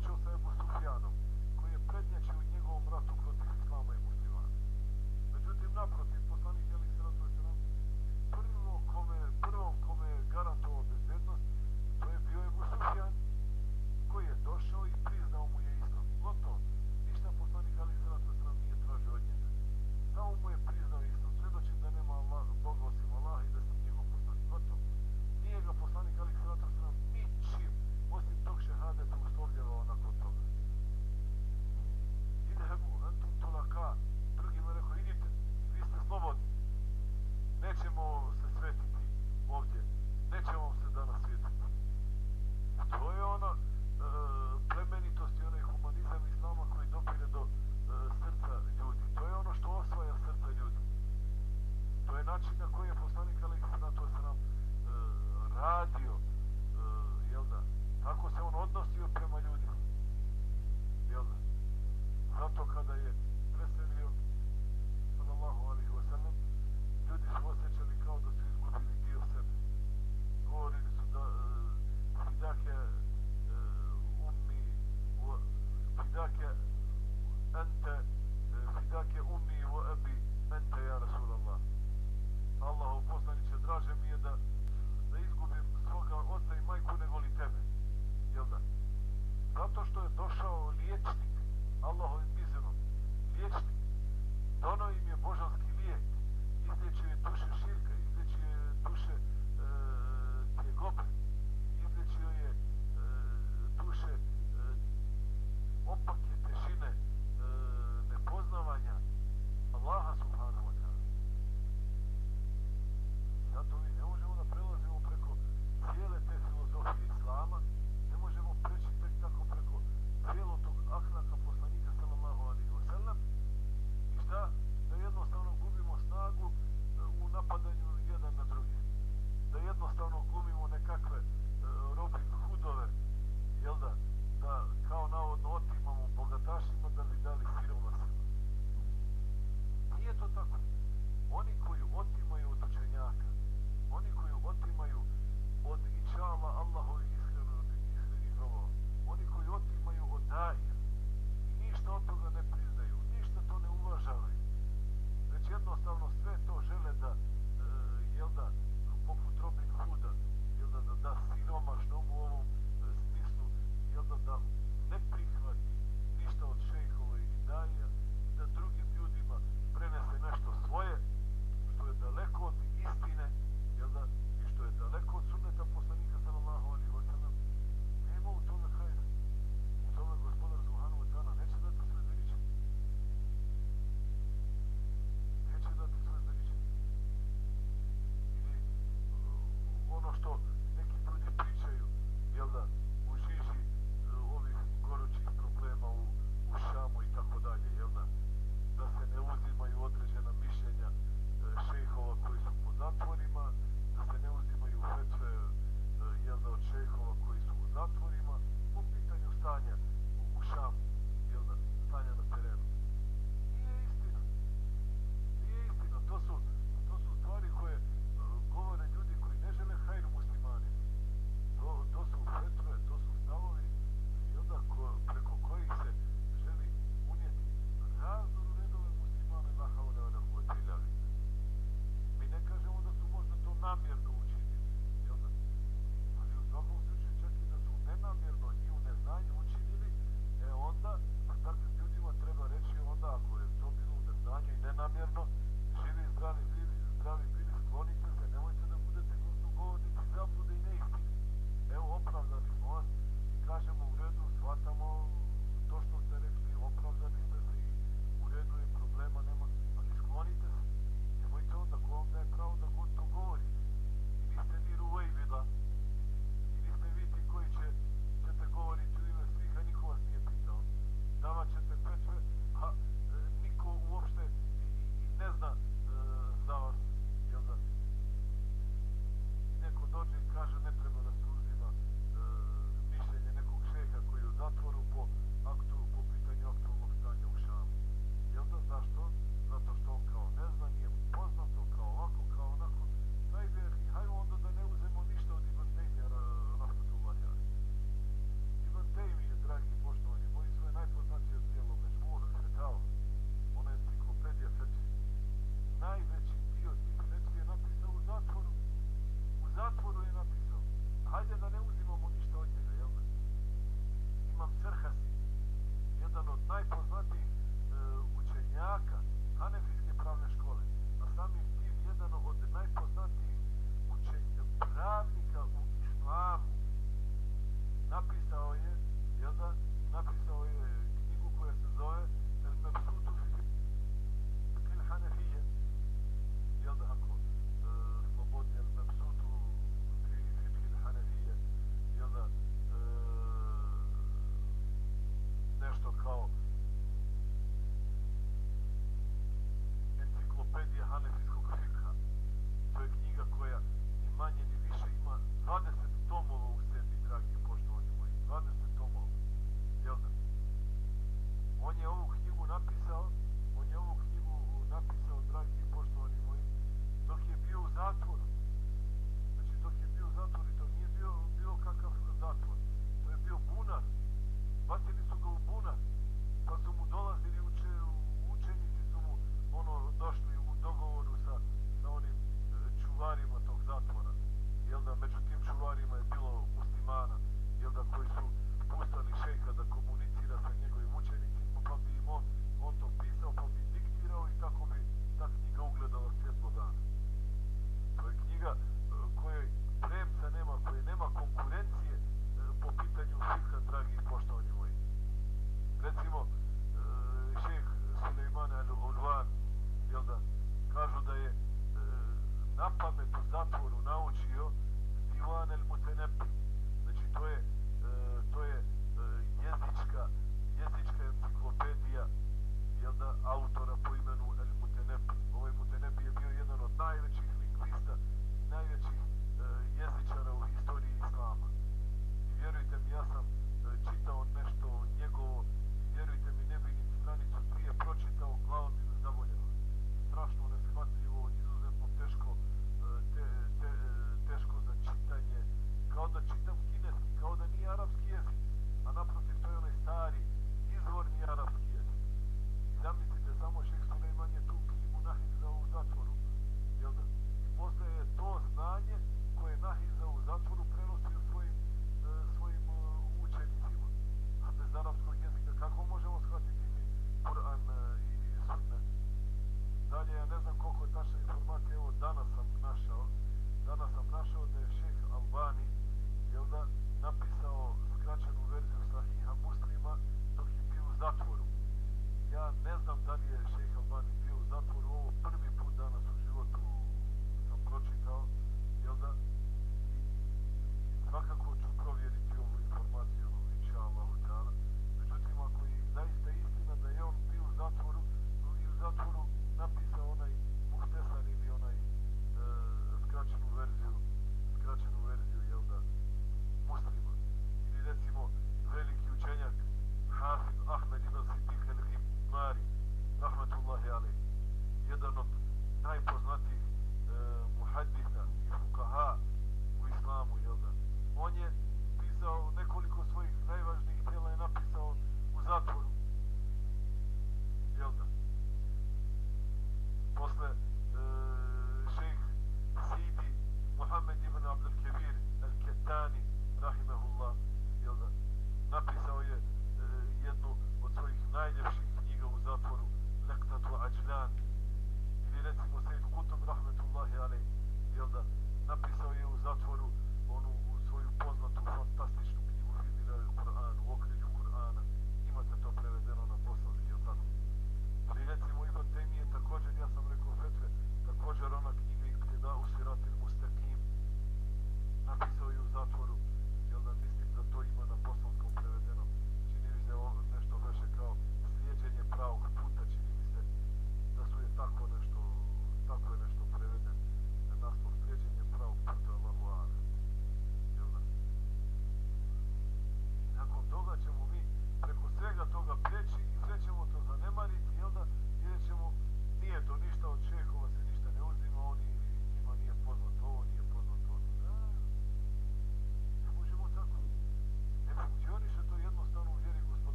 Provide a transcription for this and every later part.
закончился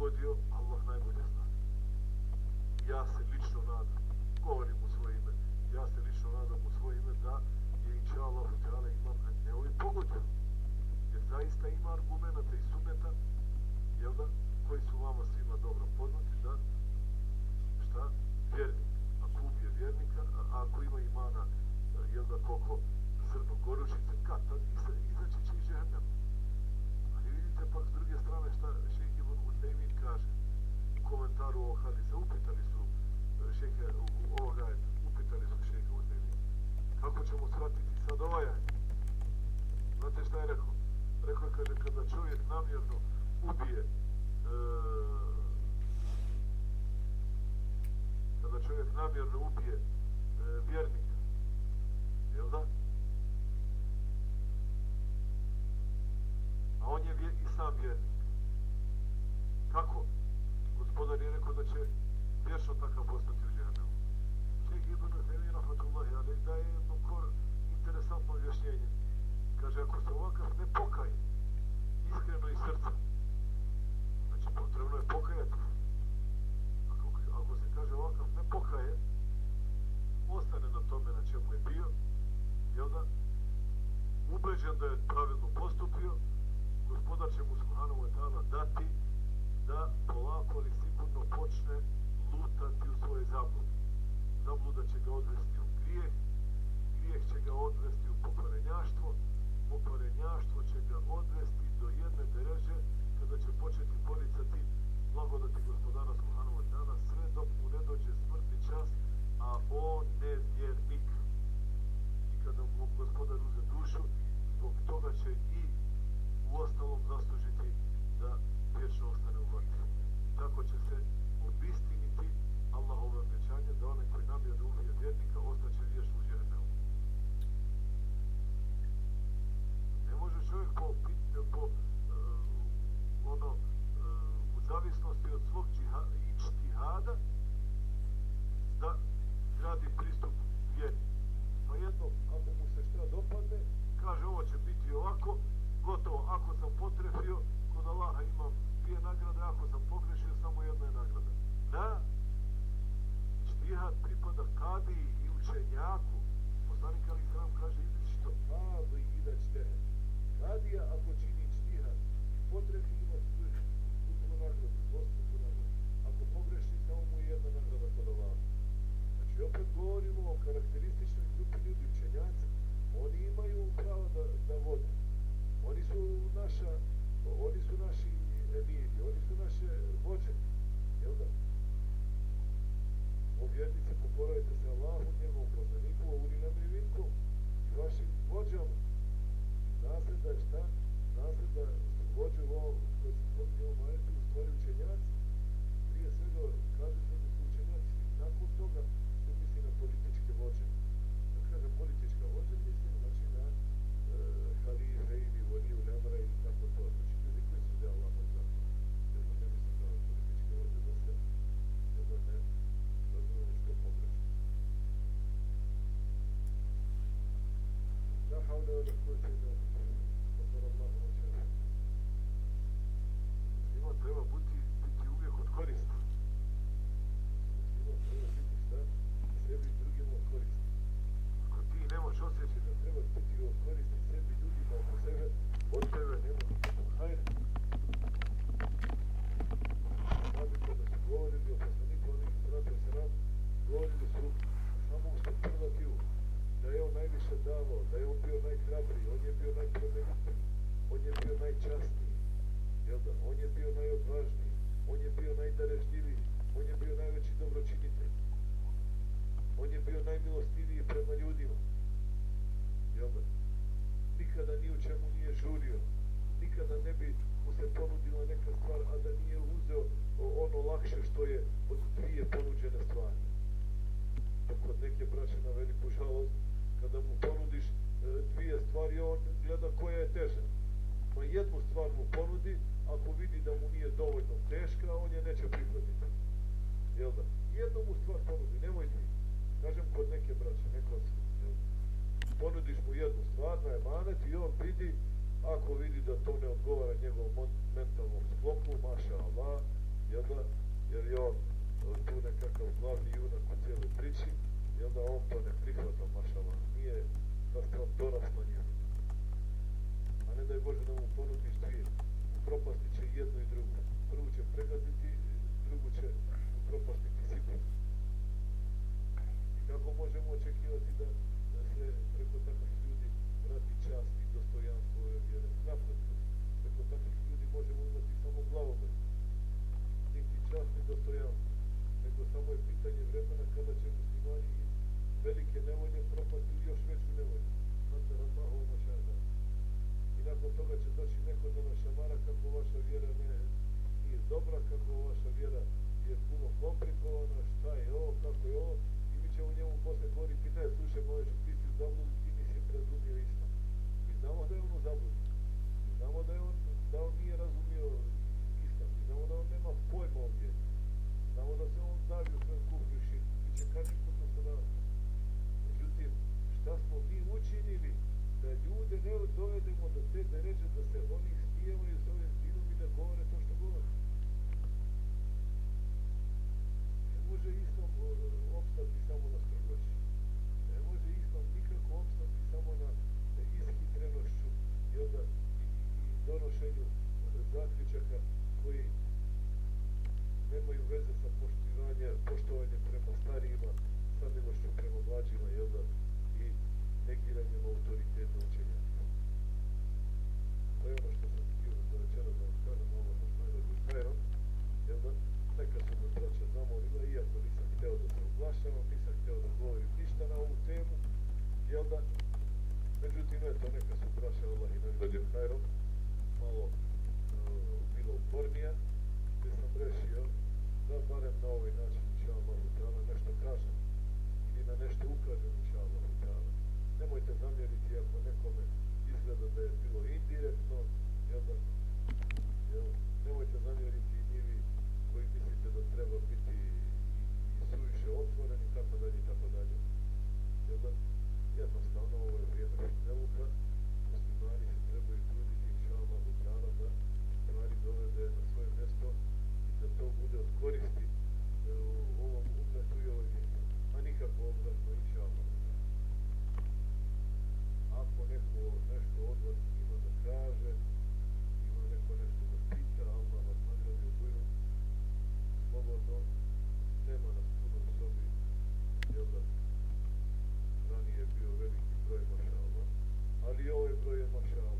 pogodio, Allah najbolje zna. Ja se lično nadam, govorim u svoje ime, ja se lično nadam u svoje ime da je inša Allah imam Enneovi pogodio. argumenta i suneta, jel da, koji su vama svima dobro poznati, da, šta, vjernik, ako ubije vjernika, a ako ima imana, jel da, koliko zrno gorušice, kad tad izaći će iz žehennem. Ali vidite pak s druge strane šta šehi Tejmin kaže u komentaru o hadisa, e, upitali su šehe ovoga ajta, upitali su šeke u Tejmin. kako ćemo shvatiti sad ovaj ajta? Znate šta je rekao? Rekao je kada, kada čovjek namjerno ubije e, kada čovjek namjerno ubije e, vjernika, jel da? A on je vjer, i sam vjernik. Kako? Gospodar je rekao da će vječno takav postati u džehennemu. Šeh Ibn Temi, rahmatullahi, ali daje jedno kor interesantno objašnjenje. Kaže, ako se ovakav ne pokaje, iskreno iz srca, znači potrebno je pokajati. Ako, ako se kaže ovakav ne pokaje, ostane na tome na čemu je bio, jel da? Ubeđen da je pravilno postupio, gospodar će mu Subhanahu wa ta'ala dati da polako ali sigurno počne lutati u svoje zablude. Zabluda će ga odvesti u grijeh, grijeh će ga odvesti u pokvarenjaštvo, pokvarenjaštvo će ga odvesti do jedne dereže kada će početi poricati blagodati gospodara Subhanahu wa ta'ala sve dok mu ne dođe smrtni čas, a on ne vjernik. I kada mu gospodar uze dušu, zbog toga će i u ostalom zaslužiti da vječno ostane u vatru. Tako će se obistiniti Allahove obećanje da onaj koji namjerno ubije vjernika ostaće vječno u džehennemu. Ne može čovjek po, po uh, ono, uh, u zavisnosti pripada i učenjaku. Poslanik Ali Sram kaže, izreći ali i da ćete. Radija ako čini štihad, potrebi ima duplu nagradu, dvostruku nagradu. Ako pogreši, samo mu jedna nagrada kod ovako. Znači, opet govorimo o karakterističnoj grupi ljudi, učenjaci. Oni imaju pravo da, da vode. Oni su naša, oni su naši emiri, oni su naše vođe. Jel da? O vjernici pokoravajte se Allahu, njegovom poslaniku, o urinam i vinkom i vašim vođama. Zna se da je šta? Zna se da su vođe u ovom, koji se spominje ovom ajetu, u stvari učenjaci. Prije svega kaže se da su učenjaci. Nakon toga Muslima treba biti biti uvijek od koristi. Muslima treba biti šta? Sebi i drugima od koristi. Ako ti nemaš osjećaj da treba biti od koristi sebi i ljudima oko sebe, od tebe nema nikakvog hajra. Znate kada su govorili o poslaniku, oni sratu se nam, govorili su samo u superlativu, da je on najviše davao, da je on bio najhrabriji, on je bio najplemenitiji, on je bio najčasniji, jel da, on je bio najodvažniji, on je bio najdarežljiviji, on je bio najveći dobročinitelj, on je bio najmilostiviji prema ljudima, jel da, nikada ni u čemu nije žurio, nikada ne bi mu se ponudila neka stvar, a da nije uzeo ono lakše što je od dvije ponuđene stvari. Dok kod neke braće na veliku žalost, kada mu ponudiš e, dvije stvari, on gleda koja je teža. Pa jednu stvar mu ponudi, ako vidi da mu nije dovoljno teška, on je neće prihvatiti. Jel da? Jednu mu stvar ponudi, nemoj ti. Kažem kod neke braće, neko od? Ponudiš mu jednu stvar na emanet i on vidi, ako vidi da to ne odgovara njegovom mentalnom sklopu, maša Allah, jel da? Jer je on e, tu nekakav glavni junak u cijeloj priči, I da on to ne prihvata, mašala. Nije ta stvar dorasla njemu. A ne daj Bože da mu ponudiš dvije, propasti će jedno i drugo. Prvu će pregaziti, drugu će propastiti sigurno. I kako možemo očekivati da, da se preko takvih ljudi vrati čast i dostojanstvo ove vjere? Naprotiv, preko takvih ljudi možemo imati samo glavoboj. Niti čast, i dostojanstvo. Nego samo je pitanje vremena kada će velike nevolje propasti ili još veću nevolju. Znate, Allahu ono šajda. I nakon toga će doći neko da nas šamara kako vaša vjera ne nije dobra, kako vaša vjera je puno komplikovana, šta je ovo, kako je ovo. I mi ćemo njemu posle govoriti, ne, slušaj, možeš, ti si u zabludi, ti nisi razumio isto. Mi znamo da je on u zabludi. Mi znamo da, je on, da on nije razumio islam. Mi znamo da on nema pojma ovdje. Znamo da se on davi u svojem kufru i. Mi će kažiti šta smo mi učinili da ljude ne dovedemo do te deređe da se oni snijevaju s ovim dinom i da govore to što govore. Ne može islam opstati samo na strogoći. Ne može islam nikako opstati samo na ishitrenošću i onda i, i donošenju zaključaka koji nemaju veze sa poštivanje, poštovanjem prema starijima, sa milošću prema mlađima, negiranjem autoriteta učenjaka. To je ono što sam htio za večera da vam kažem, ovo što najbolji smerom, jel da, neka su me braća zamolila, iako nisam htio da se oglašavam, nisam htio da govorim ništa na ovu temu, jel da, međutim, eto, neka su braća Allah i nagrađen hajrom, malo uh, bilo upornija, gdje sam rešio da barem na ovaj način, inša Allah, nešto kažem ili na nešto ukažem, inša Allah, nemojte zamjeriti ako nekome izgleda da je bilo indirektno, jel da, jel, nemojte zamjeriti ni vi koji mislite da treba biti i, i suviše otvoreni, tako dalje i tako dalje. Jel da, jednostavno ovo je vrijeme fitneluka, muslimani se trebaju truditi, inša Allah, da stvari dovede na svoje mjesto i da to bude od koristi e, u ovom umetu i ovoj. A nikako obratno, inša Allah. Ako neko nešto od vas ima da kaže, ima neko nešto da pita, Allah vas nagradi u bujru, slobodno, nema nas puno u sobi, jel da ranije je bio veliki broj, mašala, ali i ovaj broj je mašala.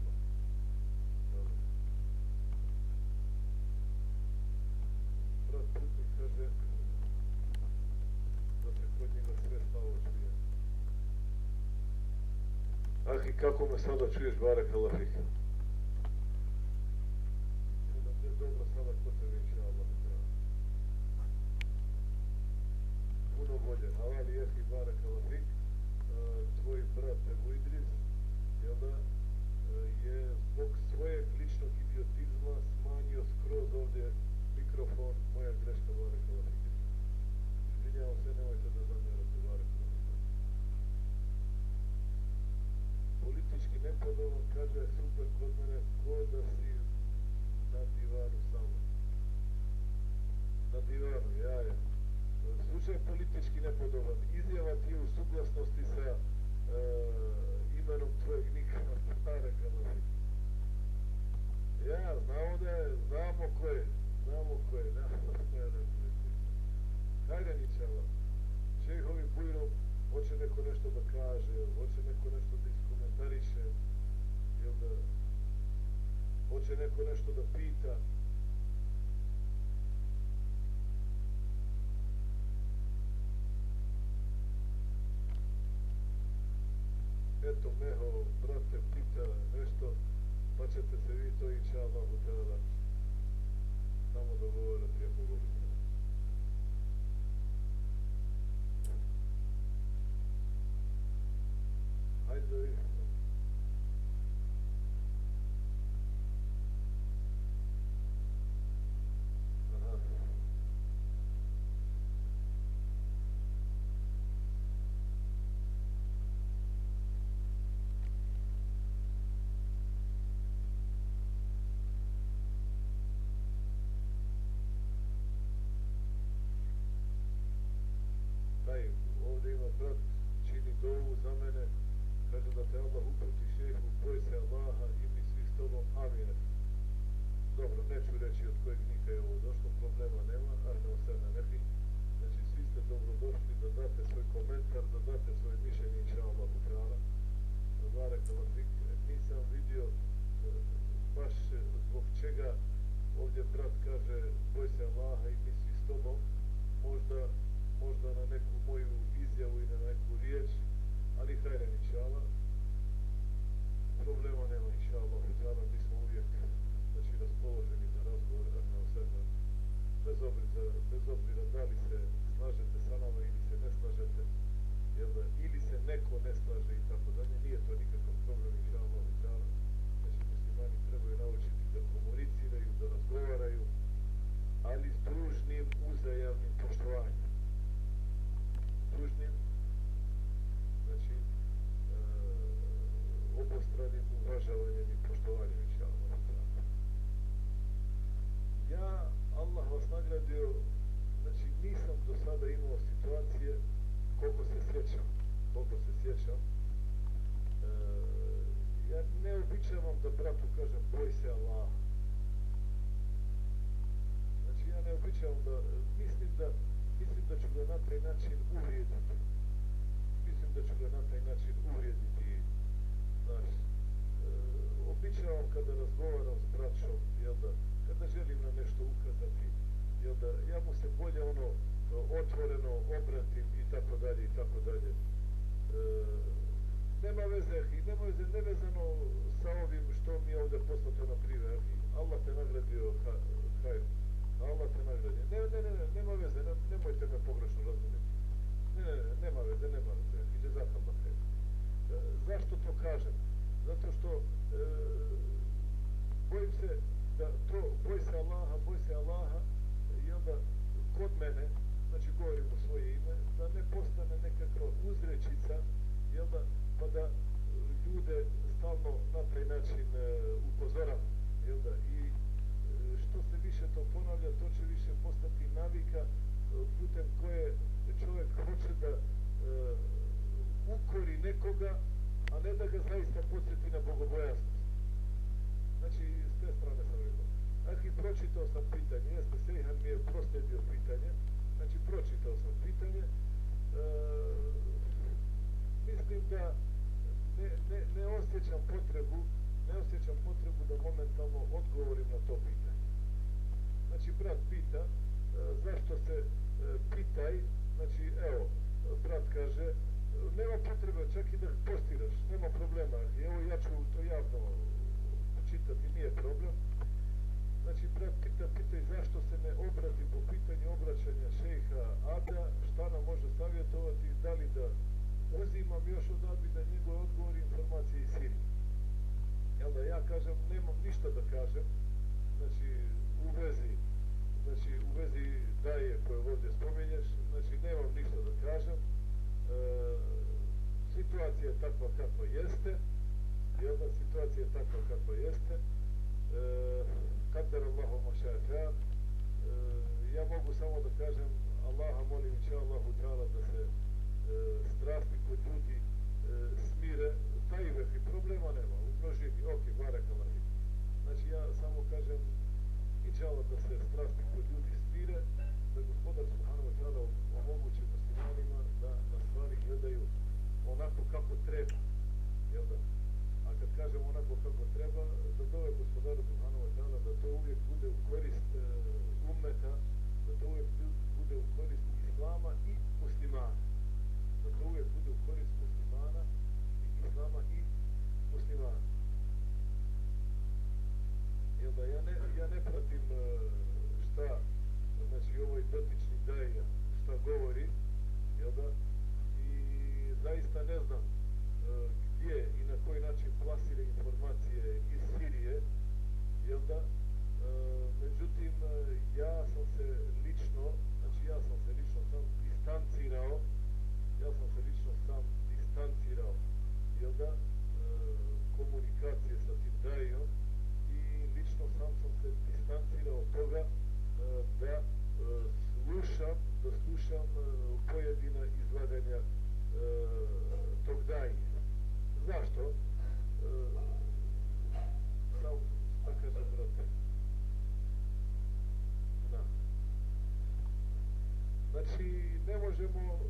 Kako me sada čuješ, Barek Alafik? Da je dobro sada kod tebe, inša Allah. Puno bolje. Halal jehi, Barek Alafik. E, tvoj brat Ebu Idris, jel da, e, je zbog svojeg ličnog idiotizma smanjio skroz ovdje mikrofon, moja greška, Barek Alafik. Izvinjavam se, nemojte da zamjerate, Politički nepodoban, kaže, super kod mene, ko da si na divanu samo. Na divanu, ja je. Slučaj politički nepodoban, izjava ti u suglasnosti sa e, imenom tvojeg nikada, Barek Alafik. Ja, znamo da je, znamo ko je, znamo ko je, ne, ne, ne, ne, Hajde ničala. Bujrom, hoće neko nešto da kaže, hoće neko nešto da komentariše, jel da, hoće neko nešto da pita. Eto, Meho, brate, pita nešto, pa ćete se vi to inša Allahu tada samo dogovorati ako volite. Hajde da vidimo. Allah uprti šehu, boj se Allaha i mi svi s tobom, amin. dobro, neću reći od kojeg nika je ovo došlo, problema nema, ali ne sve na nefi. Znači, svi ste dobrodošli da date svoj komentar, da date svoje mišljenje, inša Allah, u trala. Zvarek, nisam vidio eh, baš eh, zbog čega ovdje brat kaže boj se Allaha i misli s tobom, možda, možda na neku moju izjavu i na neku riječ, ali hajde, inša Allah, problema nema, inša Allah, mi smo uvijek znači, raspoloženi za razgovor, na osebno, bez obzira, bez obzira da li se slažete sa nama ili se ne slažete, jel da, ili se neko ne slaže i tako dalje, nije to nikakav problem, inša Allah, znači muslimani trebaju naučiti da komuniciraju, da razgovaraju, ali s družnim uzajavnim poštovanjem. Družnim, obostranim uvažavanjem i poštovanjem, inša Allah. Ja, Allah vas nagradio, znači nisam do sada imao situacije, koliko se sjećam, koliko se sjećam, e, ja ne običavam da bratu kažem boj se Allah. Znači ja ne običavam da, mislim da, mislim da ću ga na taj način uvrijediti. Mislim da ću ga na taj način uvrijediti. Znači, e, običavam kada razgovaram s braćom, jel da, kada želim na nešto ukazati, jel da, ja mu se bolje ono e, otvoreno obratim i tako dalje i tako dalje. E, nema veze, i nema veze, nevezano sa ovim što mi je ovdje poslato na primjer. Allah te nagradio hajr. Allah te nagradio. Ne, ne, ne, ne, nema veze, ne, nemojte me pogrešno razumjeti. Ne, ne, ne, nema veze, nema veze. Ide zakon zašto to kažem? Zato što e, bojim se da to, boj se Allaha, boj se Allaha i onda kod mene, znači govorim u svoje ime, da ne postane nekakva uzrečica, jel da, pa da ljude stalno na taj način e, upozoram, jel da, i e, što se više to ponavlja, to će više postati navika e, putem koje čovjek hoće da e, ukori nekoga, a ne da ga zaista podsjeti na bogobojasnost. Znači, s te strane sam rekao. Znači, pročitao sam pitanje, jeste, Sejhan mi je prosledio pitanje, znači, pročitao sam pitanje, e, mislim da ne, ne, ne osjećam potrebu, ne osjećam potrebu da momentalno odgovorim na to pitanje. Znači, brat pita, e, zašto se e, pitaj, znači, evo, brat kaže, нема потреба чак и да постираш, нема проблема. Ево ја ću то јавно да почитам и е проблем. Значи, брат пита, пита и зашто се не обрати по питање обраќања шејха Ада, шта нам може савјетовати и дали да узимам да још од Аби да негој одговор информација и сили. Јел да ја кажам, немам ништа да situacija je takva kakva jeste, jel da situacija je takva kakva jeste, e, kader Allahom ošafa, e, ja mogu samo da kažem, Allaha molim, će Allahu ta'ala da se e, strasti kod ljudi e, smire, taj veliki problema nema, u ok, barek Allah. Znači ja samo kažem, inčala da se strasti kod ljudi smire, da gospodar Subhanahu wa ta'ala omogući muslimanima da na stvari gledaju onako kako treba, jel da? A kad kažemo onako kako treba, da dove gospodaru Subhanahu wa da to uvijek bude u korist e, ummeta, da to uvijek bude u korist islama i muslimana da to uvijek bude u korist muslimana i islama i muslimana. Jel da ja ne, ja ne pratim e, šta, znači ovaj dotični daja, šta govori, jel da, и заиста не знам где и на кој начин пласиле информација из Сирија, јел да? Меѓутим, ја сам се лично, значи ја сам се лично сам дистанцирао, ја сам се лично сам дистанцирао, јел да? Комуникација со тим дајо и лично сам сам се дистанцирао тога да слушам, да слушам поедина изведења тогдаје. Зашто? Само да кажам. Да. Значи, не можемо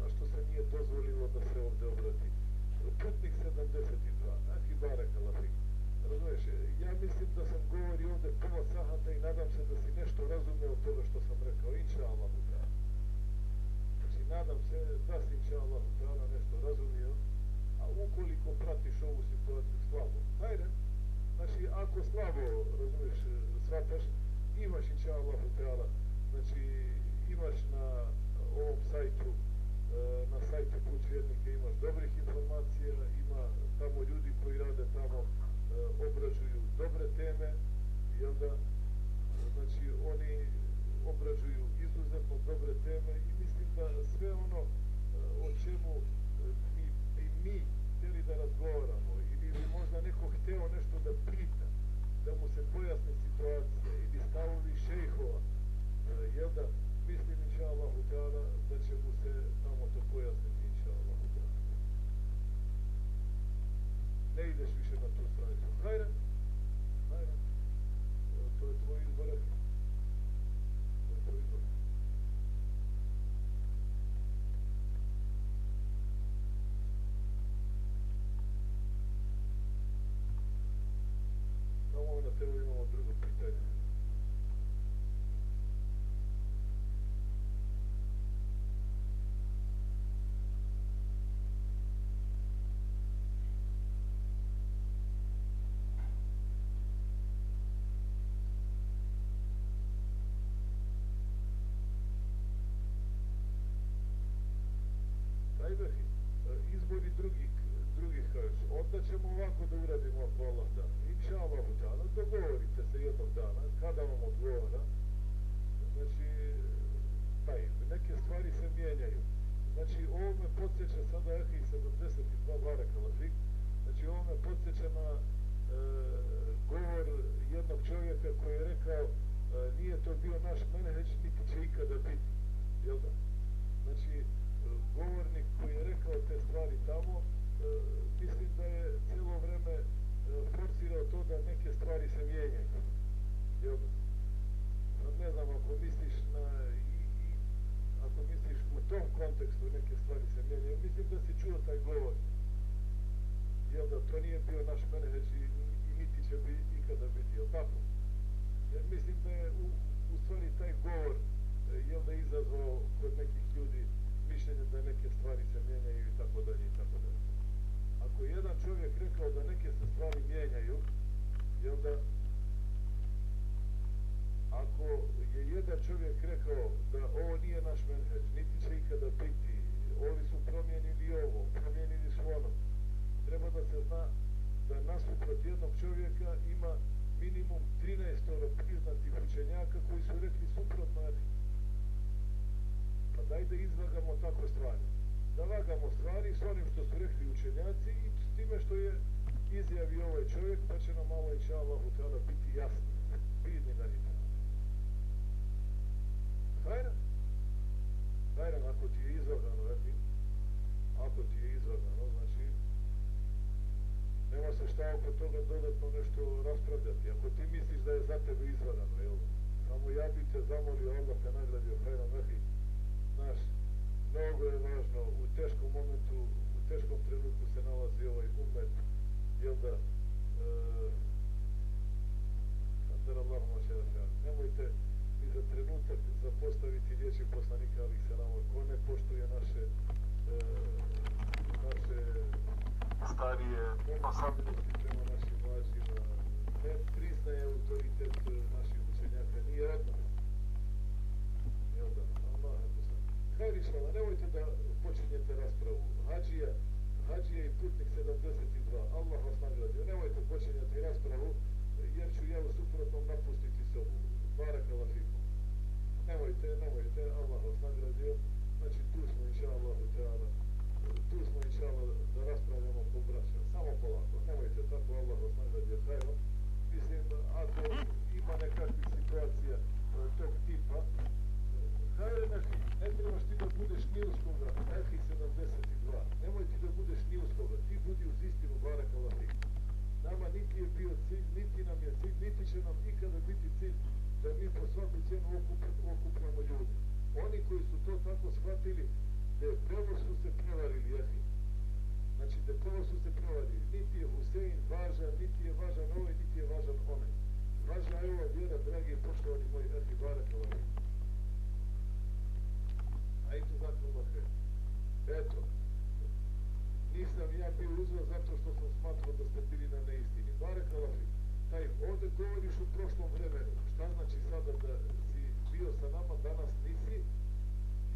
на што се ние дозволило да се овде обрати. Путник 72, афи барека калафик. Разумеш, ја мислим да сам говори овде пола сахата и надам се да си нешто разумел од тоа што сам рекао. Инша Аллах. Nadam se da si će Allah nešto razumio, a ukoliko pratiš ovu situaciju slabo, hajde, znači, ako slabo, razumiješ, e, shvataš, imaš inša Allah znači, imaš na e, ovom sajtu, e, na sajtu Put vjernike imaš dobrih informacija, ima tamo ljudi koji rade tamo, obrađuju dobre teme i onda, znači, oni obrađuju izuzetno dobre teme i Така, све оно о чему би, би ми тели да разговарамо или би можда некој хтео нешто да пита, да му се појасни ситуација или ставови шејхова, јел да мислим инша Аллаху да ќе му се тамо то појасни инша Аллаху Не идеш више на ту страница. Хајрен, хајрен, тоа е твој избор. grehi, izbori drugih, drugih kažeš, onda ćemo ovako da uradimo ako Allah da. Inša Allah u dana, dogovorite se jednog dana, kada vam odgovara, znači, taj, neke stvari se mijenjaju. Znači, ovo me podsjeća sada, eh, i 72 bare kalafik, znači, ovo me podsjeća na e, govor jednog čovjeka koji je rekao, e, nije to bio naš menheć, niti će ikada biti. Jel da? Znači, govornik koji je rekao te stvari tamo, e, mislim da je cijelo vreme e, uh, forcirao to da neke stvari se mijenjaju. Jel, ne znam, ako misliš na... I, i, ako misliš u tom kontekstu neke stvari se mijenjaju, mislim da si čuo taj govor. Jel da, to nije bio naš menedž i, i niti će bi ikada biti, jel tako? Jer mislim da je u, u stvari taj govor, e, jel da izazvao kod nekih ljudi mišljenje da neke stvari se mijenjaju i tako dalje i tako dalje. Ako jedan čovjek rekao da neke se stvari mijenjaju, i onda ako je jedan čovjek rekao da ovo nije naš menheđ, niti će ikada biti, ovi su promijenili ovo, promijenili su ono, treba da se zna da nasuprot jednog čovjeka ima minimum 13 priznatih učenjaka koji su rekli suprotno, pa daj da izvagamo tako stvari. Da vagamo stvari s onim što su rekli učenjaci i s time što je izjavi ovaj čovjek, pa će nam malo i čala u tada biti jasni. Vidni na njih. Hajra? Hajra, ako ti je izvagano, ja ako ti je izvagano, znači, nema se šta oko toga dodatno nešto raspravljati. Ako ti misliš da je za tebe izvagano, jel? Samo ja bi te zamolio, Allah te nagradio, hajra, mehi, нас многу е важно у тешком моменту, у тешко тренутку се налази овој умет, јел да да Аллаху маше да кажа. Немојте и за тренутак запоставите речи посланика Алих Салама, ко не поштуе наше е, наше старије посадници да према наши млажи, не признае авторитет наших учењака, ние радно Hajde Šala, nemojte da počinjete raspravu. Hađija, Hađija i Putnik 72, Allah vas nagradio. Nemojte počinjati raspravu, jer ću ja u suprotnom napustiti sobu. Barak Alafiku. Nemojte, nemojte, Allah vas nagradio. Znači, tu smo, inša Allah, tu smo, inša Allah, da raspravljamo po braća. Samo polako, nemojte tako, Allah vas nagradio. Hajmo, mislim, ako ima nekakvih situacija e, tog tipa, e, Hajde, znači, ne trebaš ti da budeš ni uz koga, Ehi 72, nemoj ti da budeš ni uz koga, ti budi uz istinu Baraka Lavrika. Nama niti je bio cilj, niti nam je cilj, niti će nam ikada biti cilj da mi po svaku cijenu okupamo, okupamo ljudi. Oni koji su to tako shvatili, da je su se prevarili Ehi. Znači, da prvo su se prevarili, niti je Husein važan, niti je važan ovaj, niti je važan onaj. Važna je ova vjera, dragi i poštovani moji, Ehi Baraka Lavrika a i to zato umrli. Eto, nisam ja bio uzvan zato što sam smatrao da ste bili na neistini. Barek Alafi, taj ovdje govoriš u prošlom vremenu. Šta znači sada da si bio sa nama, danas nisi?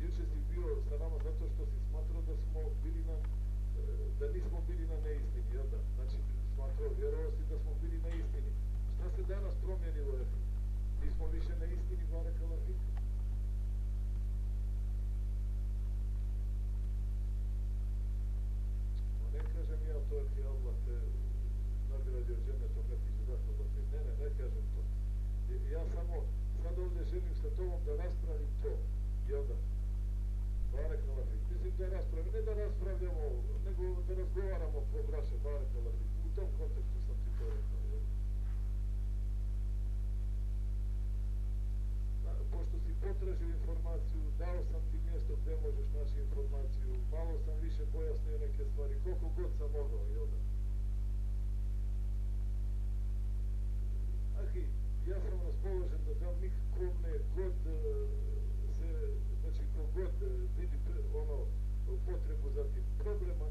Juče si bio sa nama zato što si smatrao da smo bili na e, da nismo bili na neistini, jel da? Znači, smatrao, vjerovao si da smo bili na istini. Šta se danas promijenilo, Efe? Nismo više na istini, Barek Alafi? ne kažem ja to ti Allah te nagradi od žene to kad ti se zašto da ti ne, ne, ne kažem to. Ja samo sad ovdje želim sa tobom da raspravim to, jel da? Barek na lafi. Mislim da raspravim, ne da raspravljamo, nego da razgovaramo po braše Barek na lafi. U tom kontekstu sam ti to rekao, jel? Pošto si potražio informaciju, dao sam ti nešto gdje možeš naši informaciju. Malo sam više pojasnio neke stvari, koliko god sam mogao, jel da? Ahi, ja sam raspoložen da dam nikome god e, se, znači kogod e, vidi ono potrebu za tim problema,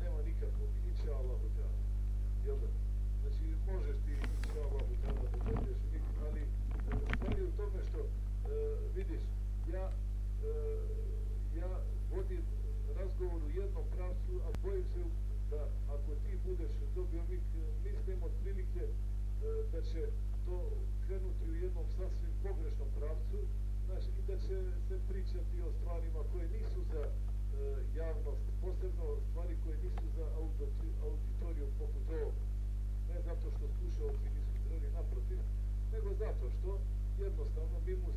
jednostalno bi mu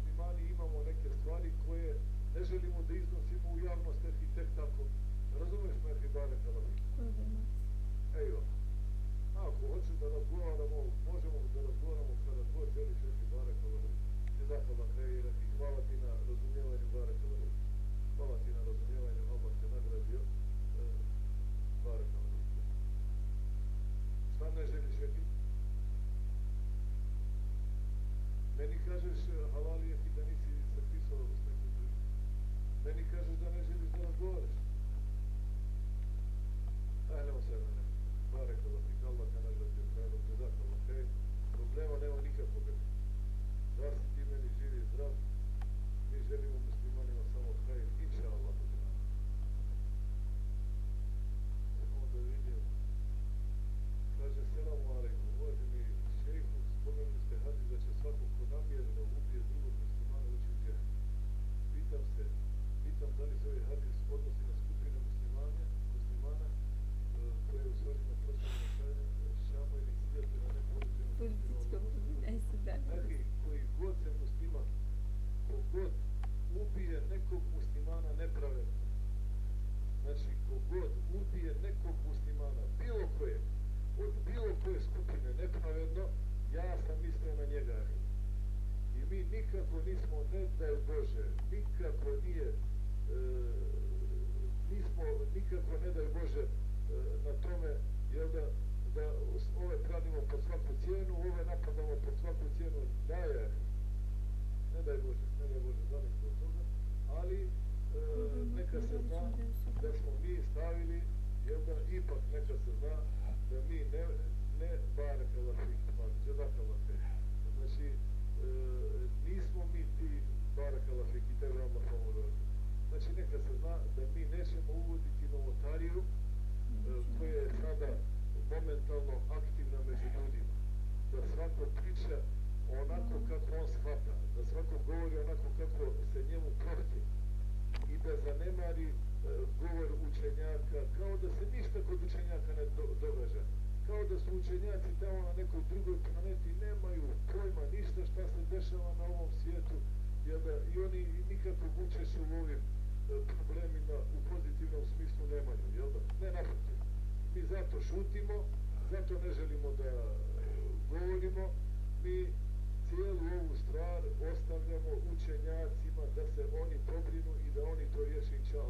köprünü de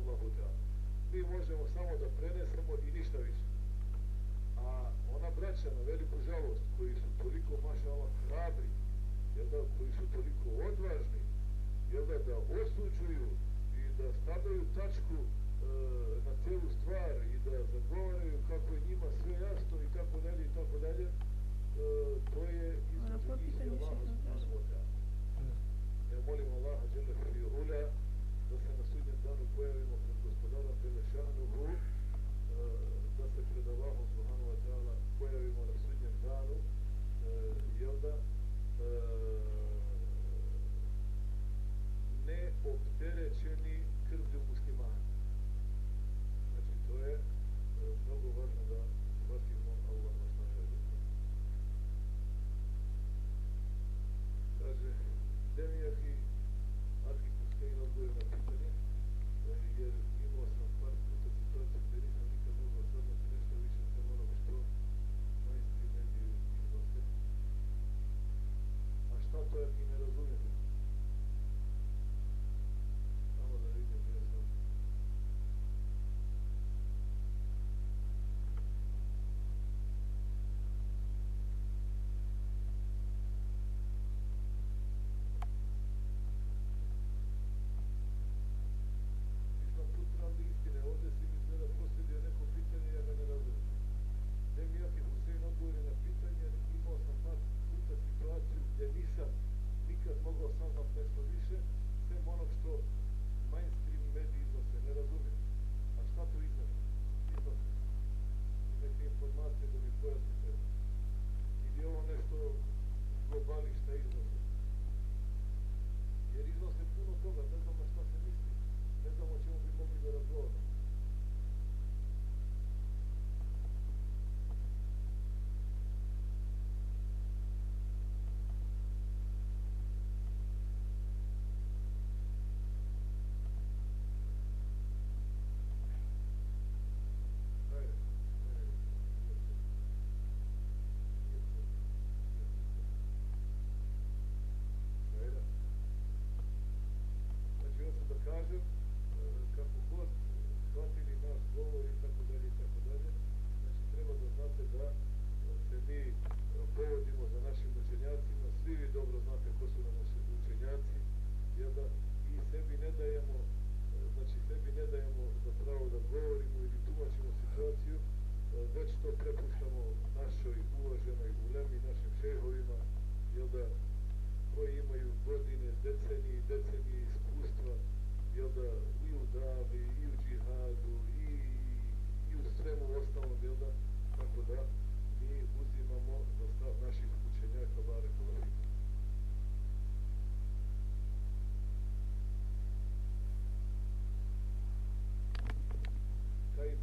Allahu Teala. Mi možemo samo da prenesemo i ništa više. A ona braća na veliku žalost koji su toliko mašala hrabri, hrabri, da, koji su toliko odvažni, jel da, da osuđuju i da stavljaju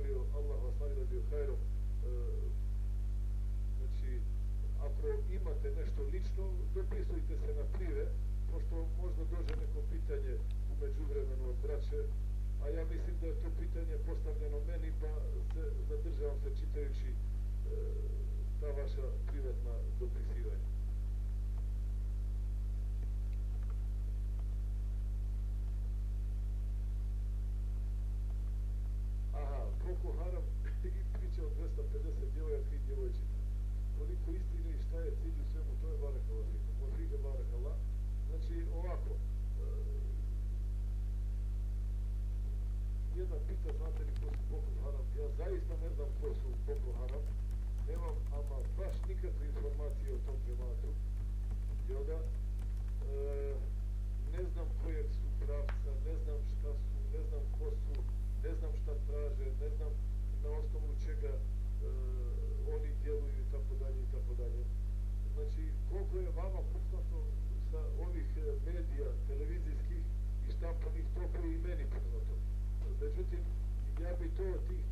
молил Аллах вас нареда би хајром. Значи, ако имате нешто лично, дописујте се на приве, пошто може да доже неко питање умеѓу времено од браче, а ја мислим да е то питање поставено мене, па се задржавам се читајќи таа та ваша приветна дописивање. posao su Boko Haram, nemam ama baš nikakve informacije o tom džematu, jel da? E, ne znam kojeg su pravca, ne znam šta su, ne znam ko su, ne znam šta traže, ne znam na osnovu čega e, oni djeluju i tako dalje i tako dalje. Znači, koliko je vama poznato sa ovih e, medija televizijskih i štampanih, toliko je i meni poznato. Međutim, ja bi to tih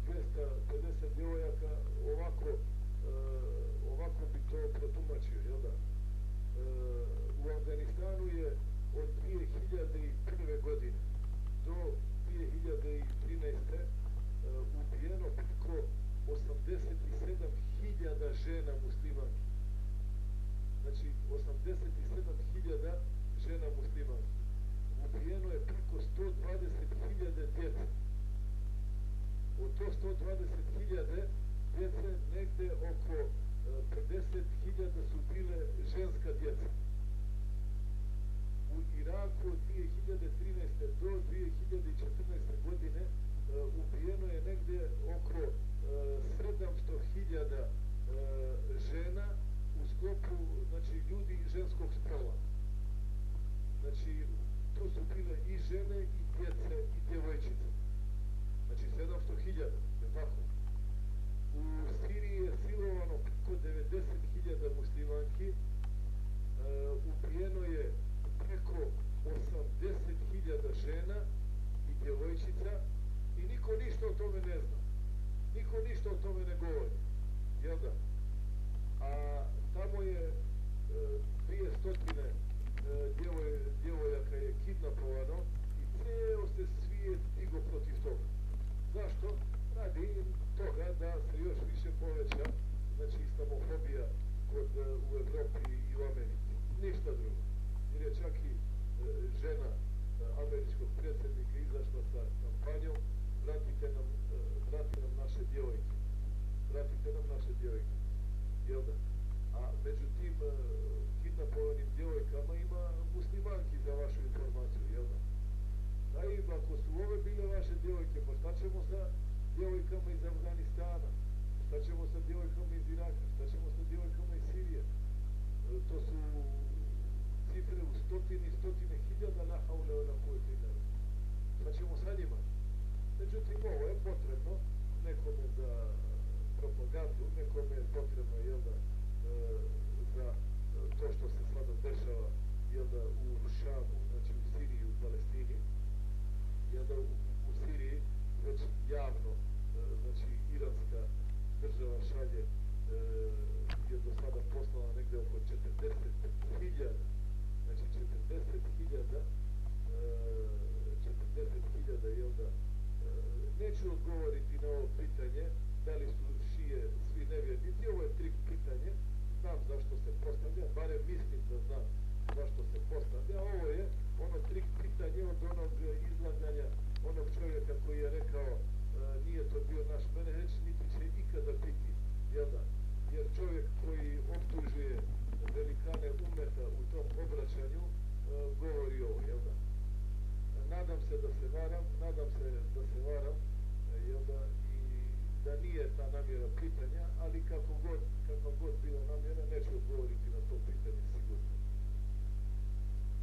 pitanja, ali kako god, kako god bilo namjera, neću odgovoriti na to pitanje sigurno.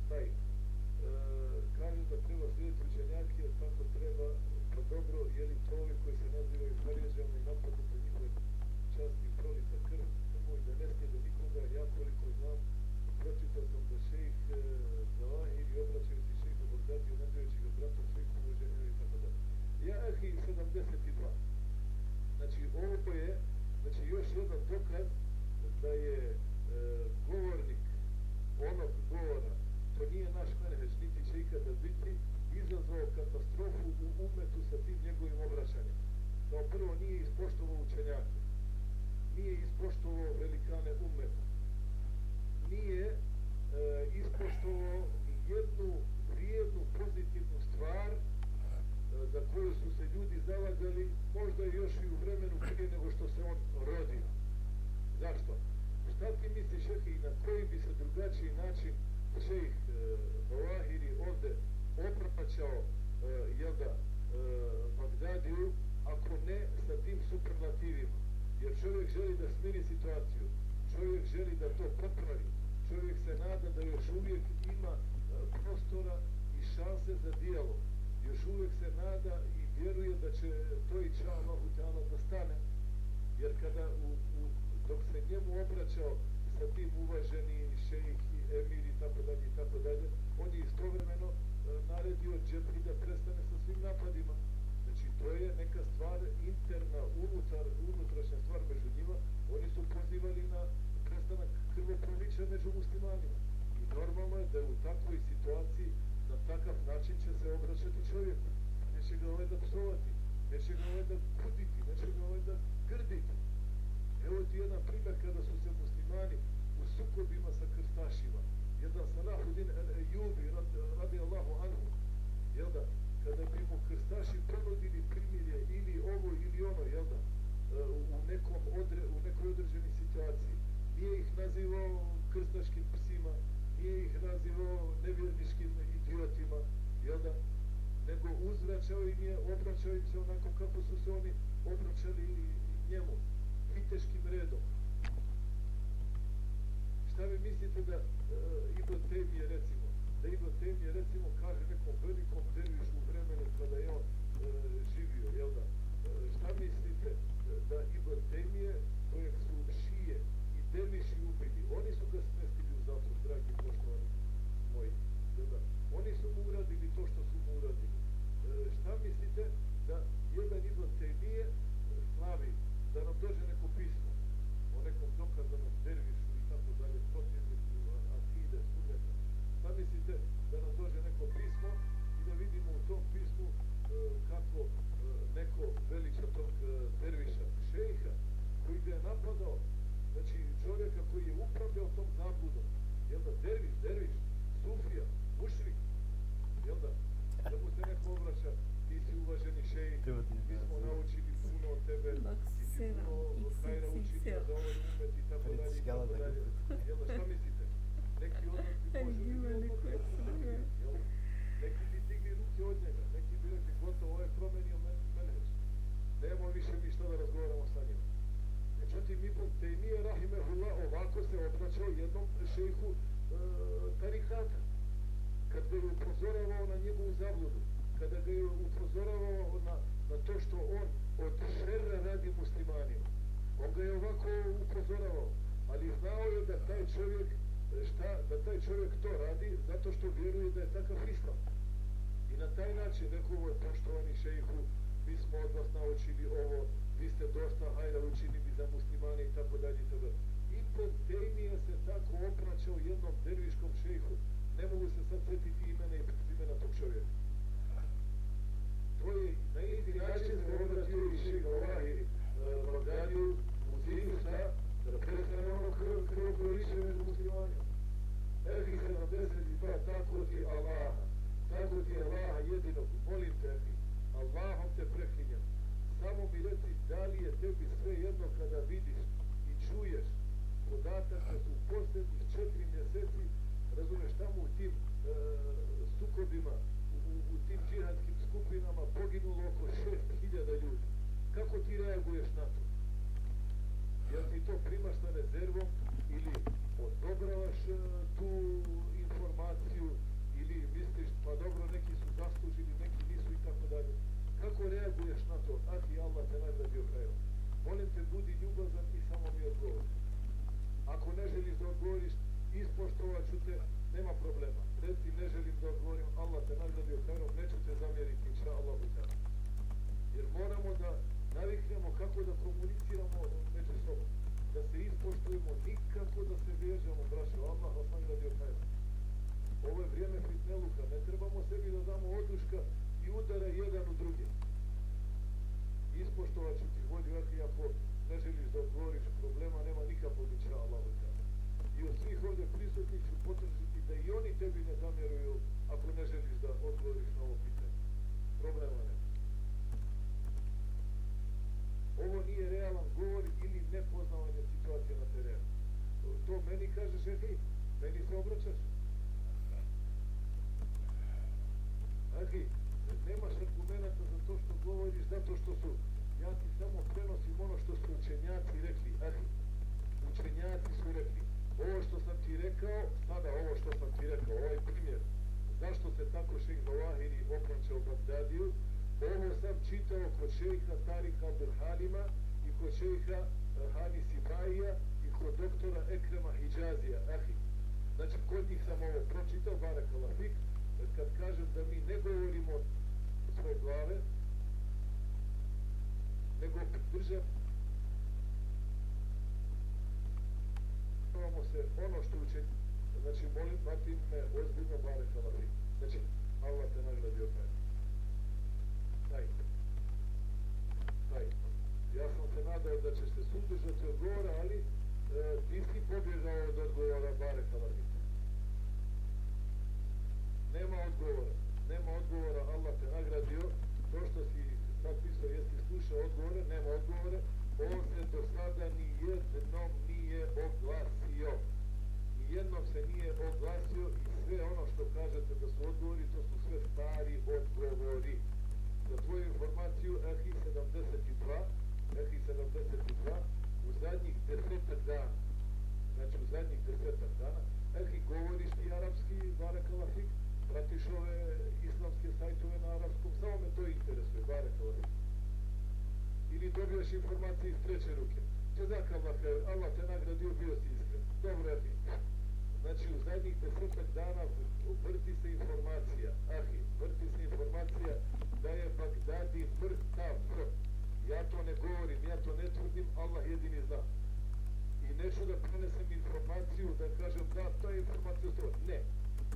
Taj, e, kažu da treba slijediti učenjaki, jer tako treba, pa dobro, jer i to ovi koji se nazivaju farijeđama i napadu za njihove časti prolita krv, nemoj da ne slijede nikoga, ja koliko znam, pročitao sam da šejih e, Zawahir i obraćajući šejih u Bogdadiju, nazivajući ga bratom šejih uvođenja i tako da. Ja, ehi, 72. Znači, ovo je znači, još jedan dokaz da je e, govornik onog govora, to nije naš menheđ, niti će ikada biti, izazvao katastrofu u umetu sa tim njegovim obraćanjem. Kao prvo nije ispoštovao učenjake, nije ispoštovao velikane umeta, nije e, ispoštovao jednu vrijednu pozitivnu stvar e, za koju su se ljudi zalagali možda još i u vremenu prije nego što se on rodio. Zašto? Šta ti misliš, Šehi, na koji bi se drugačiji način šejh e, Bawahiri ovde opraćao e, jel da, e, Bagdadiju, ako ne sa tim superlativima? Jer čovjek želi da smiri situaciju, čovjek želi da to popravi, čovjek se nada da još uvijek ima e, prostora i šanse za dijalog još uvijek se nada i vjeruje da će to i čao Allahu Teala da stane. Jer kada u, u, dok se njemu obraćao sa tim uvaženi šejih i emir i tako dalje i tako dalje, on je istovremeno e, naredio Džepri da prestane sa svim napadima. Znači, to je neka stvar interna, unutar, unutrašnja stvar među njima. Oni su pozivali na prestanak krvoprolića među muslimanima. I normalno je da u takvoj situaciji na takav način će se obraćati čovjeku. Neće ga ovaj da psovati, neće ga ovaj da kuditi, neće ga ovaj da grditi. Evo ti jedan primjer kada su se muslimani u obraćao im je, obraćao im se onako kako su se oni obraćali njemu, viteškim redom. Šta vi mislite da uh, Ibn Temije recimo, da Ibn Temije recimo kaže nekom velikom dervišu u vremenu kada je on kaži, nemaš argumenta za to što govoriš, zato što su, ja ti samo prenosim ono što su učenjaci rekli, ahi, učenjaci su rekli, ovo što sam ti rekao, sada ovo što sam ti rekao, ovaj primjer, zašto se tako šeh Zalahiri okončao Bagdadiju, ovo sam čitao kod šeha Tarika Abdelhalima i kod šeha eh, Hani Sibajija i kod doktora Ekrema Hidžazija, ahi, znači kod njih sam ovo pročitao, barakala fikta, kad kažem da mi ne govorimo od svoje glave, nego držem imamo se ono što uče, znači molim patim me ozbiljno bare falavi. Znači, Allah te nagradi od mene. Daj. Daj. Ja sam se nadao da ćeš se sudržati od govora, ali e, ti si pobježao od odgovora bare falavi nema odgovora, nema odgovora, Allah te nagradio, to što si sad pisao, jesi slušao odgovore, nema odgovore, on se do sada ni jednom nije oglasio. Ni jednom se nije oglasio i sve ono što kažete da su odgovori, to su sve stari odgovori. Za tvoju informaciju, Ehi 72, Ehi 72, u zadnjih desetak dana, znači u zadnjih desetak dana, Ehi govoriš ti arapski, barakala pratiš je islamske sajtove na arapskom, samo me to interesuje, bare to je. Ili dobiješ informacije iz treće ruke. Čezak Allah, Allah te nagradio, bio si iskren. Dobro, je Znači, u zadnjih desetak dana vrti se informacija, ahi, vrti se informacija da je Bagdadi mrtav. Ja to ne govorim, ja to ne tvrdim, Allah jedini zna. I neću da prenesem informaciju, da kažem da, to je informacija to. Ne,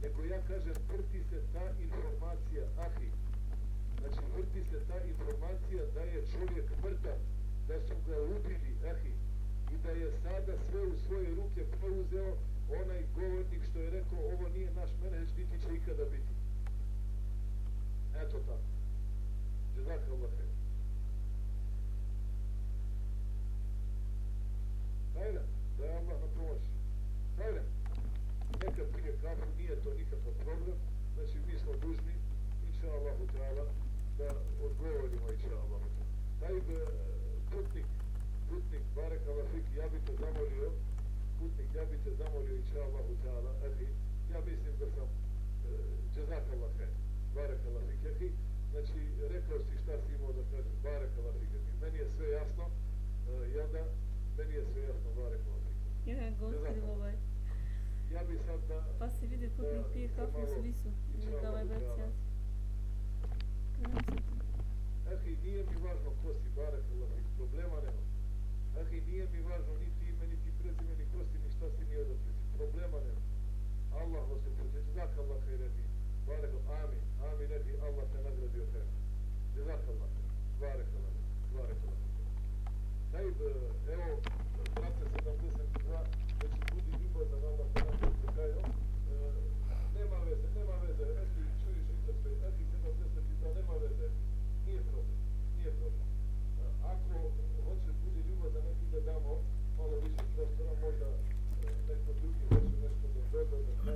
nego ja kažem, vrti se ta informacija, ahi. Znači, vrti se ta informacija da je čovjek mrtav, da su ga ubili, ahi. I da je sada sve u svoje ruke preuzeo onaj govornik što je rekao ovo nije naš menedž, niti će ikada biti. Eto tako. Jezak Allah khair. Hajde, da je Allah na pomoći. Hajde. Neka prije kafu, nije to nikakav problem. Znači, mi smo dužni, inša Allahu ta'ala, da odgovorimo, inša Allahu ta'ala. Hajde, putnik, putnik, barek Allah fik, ja bih te zamolio, putnik, ja bih te zamolio, inša Allahu ta'ala, ahi, ja mislim da sam, jezak Allah khair, barek Allah fik, ahi, znači, rekao si šta si imao da kažem, barek Allah fik, ahi, meni je sve jasno, uh, jel da, meni je sve jasno, barek Allah fik. Ja, govorim ovaj. Ja bih sad da... Pa si vidio kako mi pije kafu s visu. Mi ga ovaj vrcija. Ahi,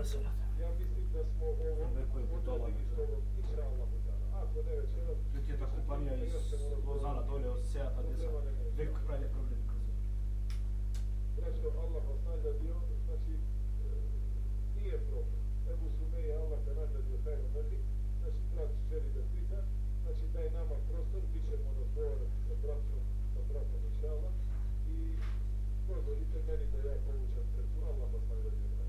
Русулот. Ја мислам да смо ово некој путова. Ако не веќе Луѓето компанија из Лозана доле од сеата деса век прави проблеми кроз. Значи Аллах вас наградио, значи ние проблем. Ебу Сумеја Аллах да те наградио тајно мрди, значи брат жели да пита, значи дај нама простор, бичемо разговарати со братцом, со братом иншаллах и позволите мене да ја получам пред Аллах вас па наградио. Да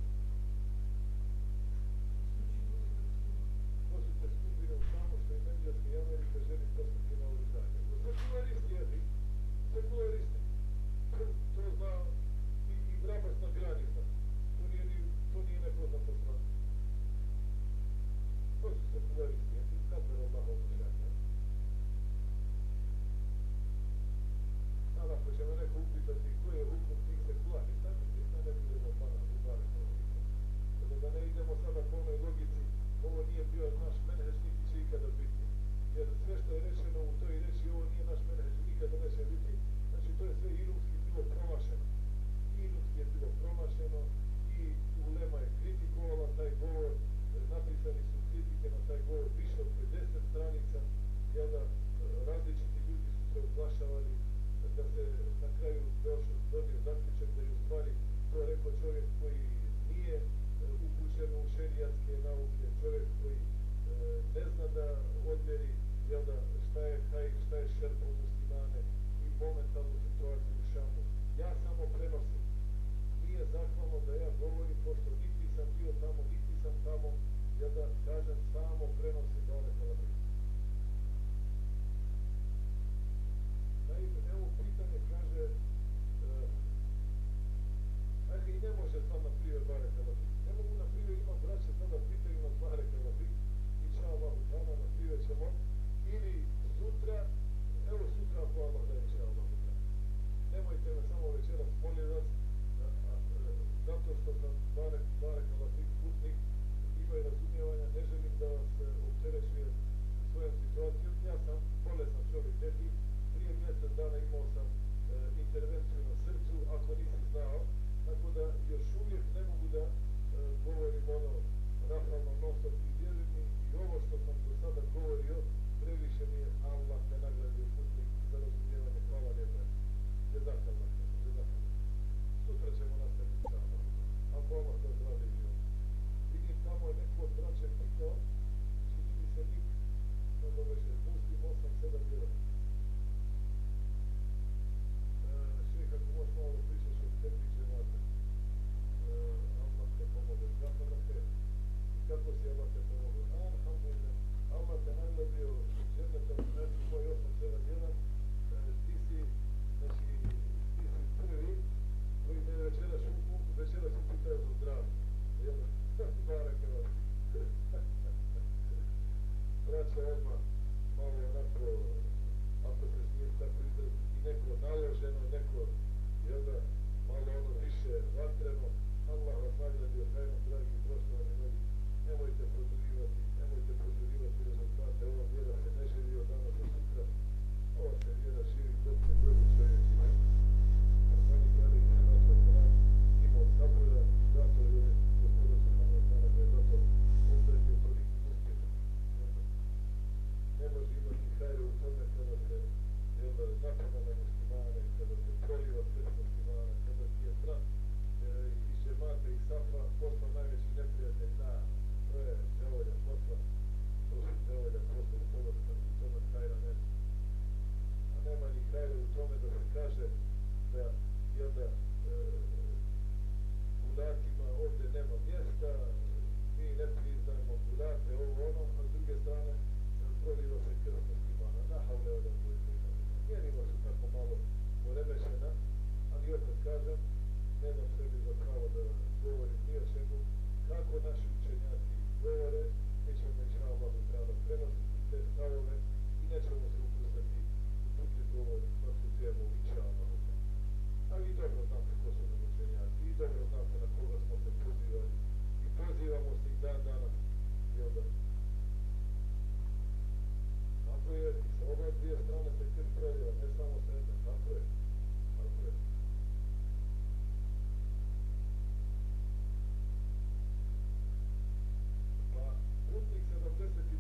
Ama se nam je bio s jedne komponente moj 871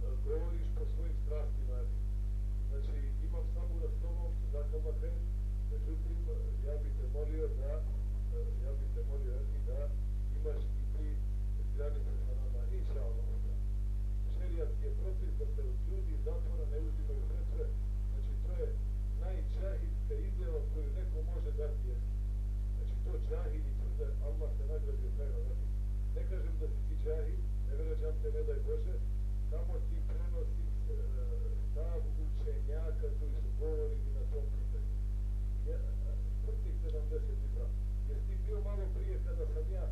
Да говориш по својим страстима. Значи, имам само да слово закамате, меѓутим, ја би те молио да, ја би те молио и да имаш и ти граници со нама, и инша Аллах. Шеријат е против да се од луѓи затвора не узимају срце. Значи, тоа е најчаидска изјава кој некој може да ти е. Значи, тоа джахид и чудо, Аллах те награди од него. Значи, не кажем да си ти джахид, не веројам те не дај Боже, samo ti prenosiš stav e, učenjaka koji su govorili na tom pitanju. Prvih e, 72. Jesi ti bio malo prije kada sam ja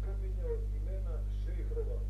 spominjao imena Šehrova?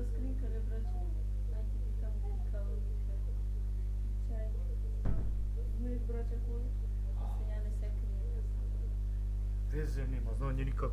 розкрикали брачу, а тільки чай. Мы брача ходим, постоянно вся крикали. Без зимы, но не никак.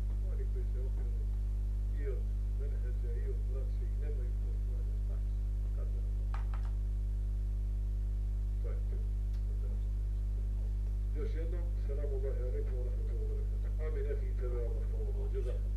Još se nam ovaj rekao, ovaj rekao, ovaj rekao, ovaj rekao, ovaj rekao, ovaj rekao, ovaj rekao, ovaj rekao, ovaj rekao, ovaj rekao, ovaj rekao,